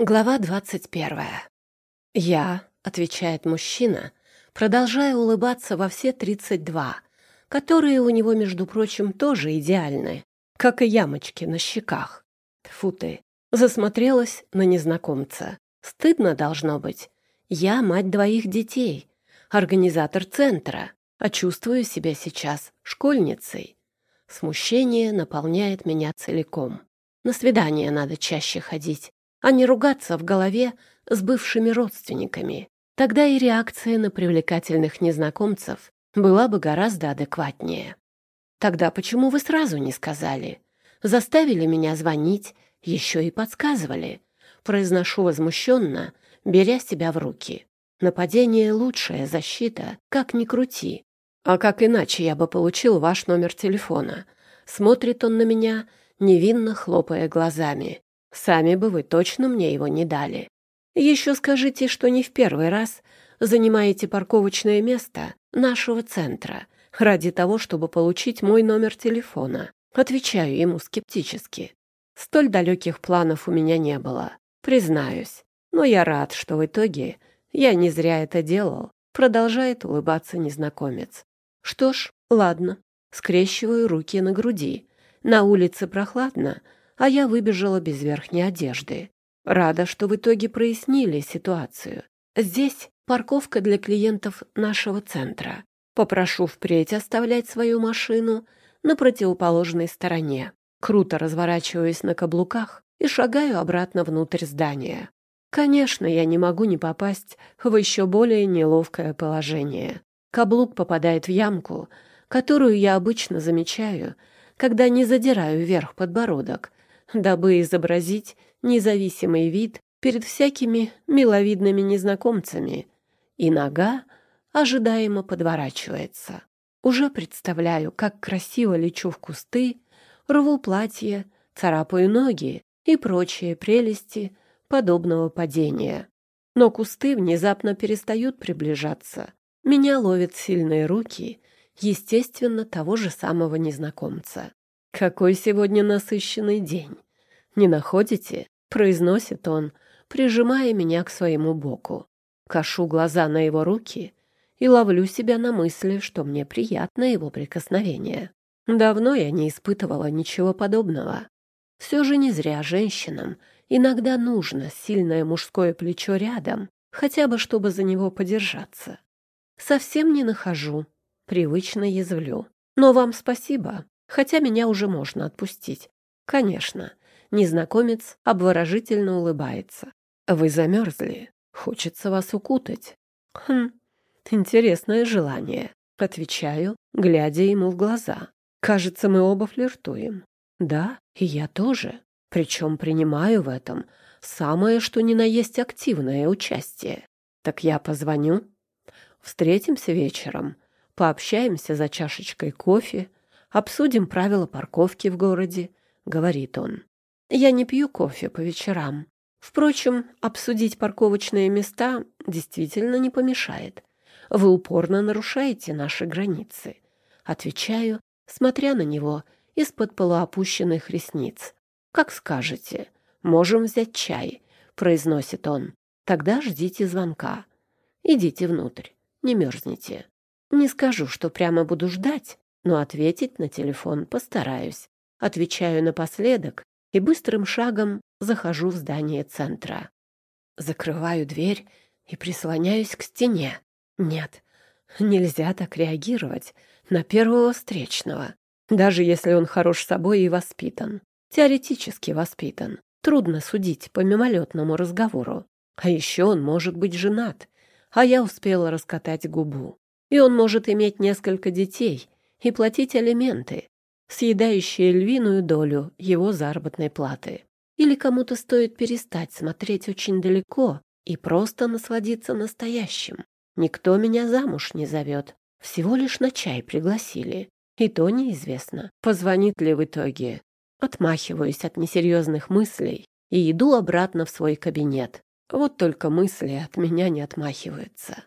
Глава двадцать первая. «Я», — отвечает мужчина, продолжая улыбаться во все тридцать два, которые у него, между прочим, тоже идеальны, как и ямочки на щеках. Тьфу ты, засмотрелась на незнакомца. Стыдно должно быть. Я мать двоих детей, организатор центра, а чувствую себя сейчас школьницей. Смущение наполняет меня целиком. На свидание надо чаще ходить а не ругаться в голове с бывшими родственниками. Тогда и реакция на привлекательных незнакомцев была бы гораздо адекватнее. Тогда почему вы сразу не сказали? Заставили меня звонить, еще и подсказывали. Произношу возмущенно, беря себя в руки. Нападение — лучшая защита, как ни крути. А как иначе я бы получил ваш номер телефона? Смотрит он на меня, невинно хлопая глазами. Сами бы вы точно мне его не дали. Еще скажите, что не в первый раз занимаете парковочное место нашего центра ради того, чтобы получить мой номер телефона. Отвечаю ему скептически. Столь далеких планов у меня не было, признаюсь. Но я рад, что в итоге я не зря это делал. Продолжает улыбаться незнакомец. Что ж, ладно. Скрещиваю руки на груди. На улице прохладно, а я выбежала без верхней одежды. Рада, что в итоге прояснили ситуацию. Здесь парковка для клиентов нашего центра. Попрошу впредь оставлять свою машину на противоположной стороне. Круто разворачиваюсь на каблуках и шагаю обратно внутрь здания. Конечно, я не могу не попасть в еще более неловкое положение. Каблук попадает в ямку, которую я обычно замечаю, когда не задираю вверх подбородок, дабы изобразить независимый вид перед всякими миловидными незнакомцами, и нога ожидаемо подворачивается. Уже представляю, как красиво лечу в кусты, рву платье, царапаю ноги и прочие прелести подобного падения. Но кусты внезапно перестают приближаться. Меня ловят сильные руки, естественно, того же самого незнакомца. «Какой сегодня насыщенный день! Не находите?» — произносит он, прижимая меня к своему боку. Кашу глаза на его руки и ловлю себя на мысли, что мне приятно его прикосновение. Давно я не испытывала ничего подобного. Все же не зря женщинам иногда нужно сильное мужское плечо рядом, хотя бы чтобы за него подержаться. Совсем не нахожу, привычно язвлю. Но вам спасибо, хотя меня уже можно отпустить. Конечно, незнакомец обворожительно улыбается. Вы замерзли. Хочется вас укутать. Хм, интересное желание. Отвечаю, глядя ему в глаза. Кажется, мы оба флиртуем. Да, и я тоже. Причем принимаю в этом самое что ни на есть активное участие. Так я позвоню. Встретимся вечером, пообщаемся за чашечкой кофе, обсудим правила парковки в городе, — говорит он. Я не пью кофе по вечерам. Впрочем, обсудить парковочные места действительно не помешает. Вы упорно нарушаете наши границы. Отвечаю, смотря на него из-под полуопущенных ресниц. Как скажете, можем взять чай, произносит он. Тогда ждите звонка. Идите внутрь, не мерзните. Не скажу, что прямо буду ждать, но ответить на телефон постараюсь. Отвечаю напоследок и быстрым шагом захожу в здание центра. Закрываю дверь и прислоняюсь к стене. Нет, нельзя так реагировать на первого встречного, даже если он хорош собой и воспитан. Теоретически воспитан. Трудно судить по мимолетному разговору. А еще он может быть женат, а я успела раскатать губу. И он может иметь несколько детей и платить алименты, съедающие львиную долю его заработной платы. Или кому-то стоит перестать смотреть очень далеко и просто насладиться настоящим. Никто меня замуж не зовет, всего лишь на чай пригласили. И то неизвестно, позвонит ли в итоге. Отмахиваюсь от несерьезных мыслей и иду обратно в свой кабинет. Вот только мысли от меня не отмахиваются.